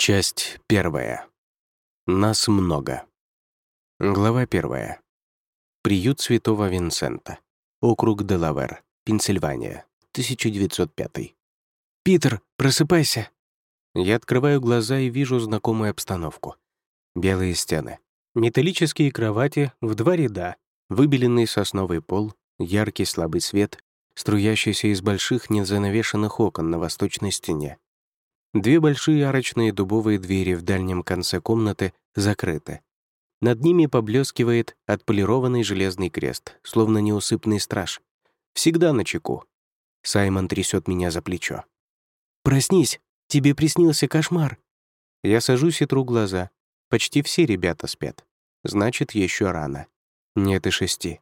Часть первая. Нас много. Глава первая. Приют Святого Винсента. Округ Делавер, Пенсильвания, 1905. «Питер, просыпайся!» Я открываю глаза и вижу знакомую обстановку. Белые стены, металлические кровати в два ряда, выбеленный сосновый пол, яркий слабый свет, струящийся из больших незанавешенных окон на восточной стене. Две большие арочные дубовые двери в дальнем конце комнаты закрыты. Над ними поблескивает отполированный железный крест, словно неусыпный страж. Всегда на чеку. Саймон трясет меня за плечо. «Проснись! Тебе приснился кошмар!» Я сажусь и тру глаза. Почти все ребята спят. Значит, еще рано. Нет и шести.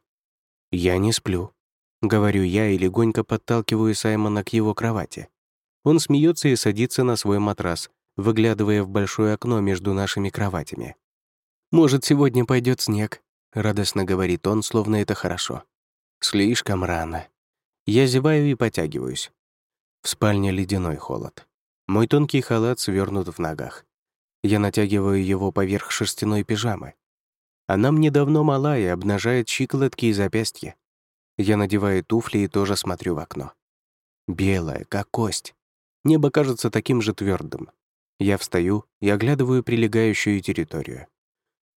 Я не сплю. Говорю я и легонько подталкиваю Саймона к его кровати. Он смеется и садится на свой матрас, выглядывая в большое окно между нашими кроватями. «Может, сегодня пойдет снег», — радостно говорит он, словно это хорошо. «Слишком рано». Я зеваю и потягиваюсь. В спальне ледяной холод. Мой тонкий халат свернут в ногах. Я натягиваю его поверх шерстяной пижамы. Она мне давно мала и обнажает щиколотки и запястья. Я надеваю туфли и тоже смотрю в окно. Белая, как кость. Небо кажется таким же твердым. Я встаю и оглядываю прилегающую территорию.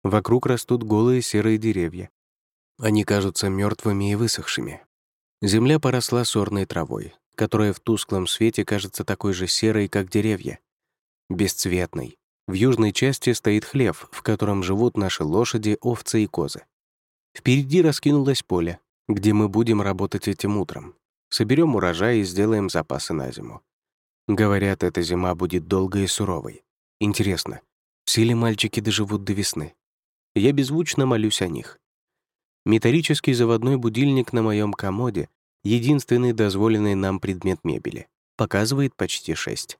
Вокруг растут голые серые деревья. Они кажутся мертвыми и высохшими. Земля поросла сорной травой, которая в тусклом свете кажется такой же серой, как деревья. Бесцветной. В южной части стоит хлев, в котором живут наши лошади, овцы и козы. Впереди раскинулось поле, где мы будем работать этим утром. Соберем урожай и сделаем запасы на зиму. Говорят, эта зима будет долгой и суровой. Интересно, все ли мальчики доживут до весны? Я беззвучно молюсь о них. Металлический заводной будильник на моем комоде — единственный дозволенный нам предмет мебели. Показывает почти шесть.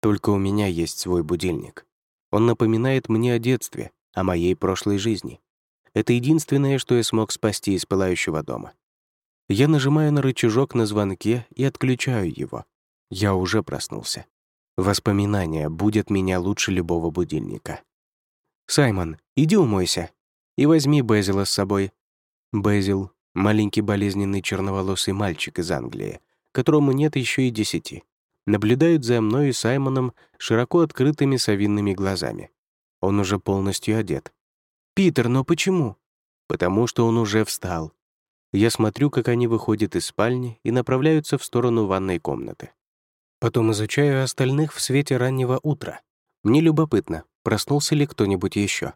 Только у меня есть свой будильник. Он напоминает мне о детстве, о моей прошлой жизни. Это единственное, что я смог спасти из пылающего дома. Я нажимаю на рычажок на звонке и отключаю его. Я уже проснулся. Воспоминания будет меня лучше любого будильника. «Саймон, иди умойся. И возьми Безила с собой». Безил — маленький болезненный черноволосый мальчик из Англии, которому нет еще и десяти. Наблюдают за мной и Саймоном широко открытыми совинными глазами. Он уже полностью одет. «Питер, но почему?» «Потому что он уже встал». Я смотрю, как они выходят из спальни и направляются в сторону ванной комнаты. Потом изучаю остальных в свете раннего утра. Мне любопытно, проснулся ли кто-нибудь еще.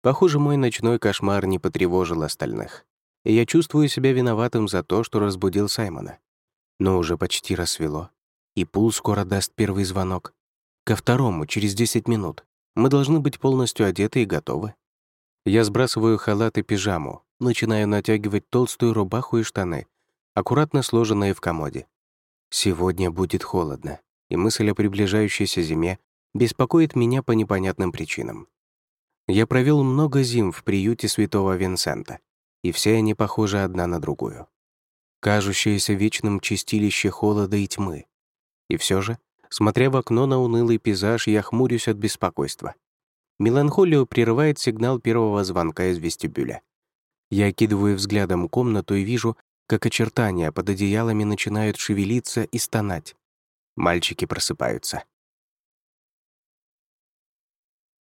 Похоже, мой ночной кошмар не потревожил остальных. И я чувствую себя виноватым за то, что разбудил Саймона. Но уже почти рассвело, и Пул скоро даст первый звонок. Ко второму, через 10 минут. Мы должны быть полностью одеты и готовы. Я сбрасываю халат и пижаму, начинаю натягивать толстую рубаху и штаны, аккуратно сложенные в комоде. Сегодня будет холодно, и мысль о приближающейся зиме беспокоит меня по непонятным причинам. Я провел много зим в приюте святого Винсента, и все они похожи одна на другую. Кажущееся вечным чистилище холода и тьмы. И все же, смотря в окно на унылый пейзаж, я хмурюсь от беспокойства. Меланхолию прерывает сигнал первого звонка из вестибюля. Я окидываю взглядом комнату и вижу, как очертания под одеялами начинают шевелиться и стонать. Мальчики просыпаются.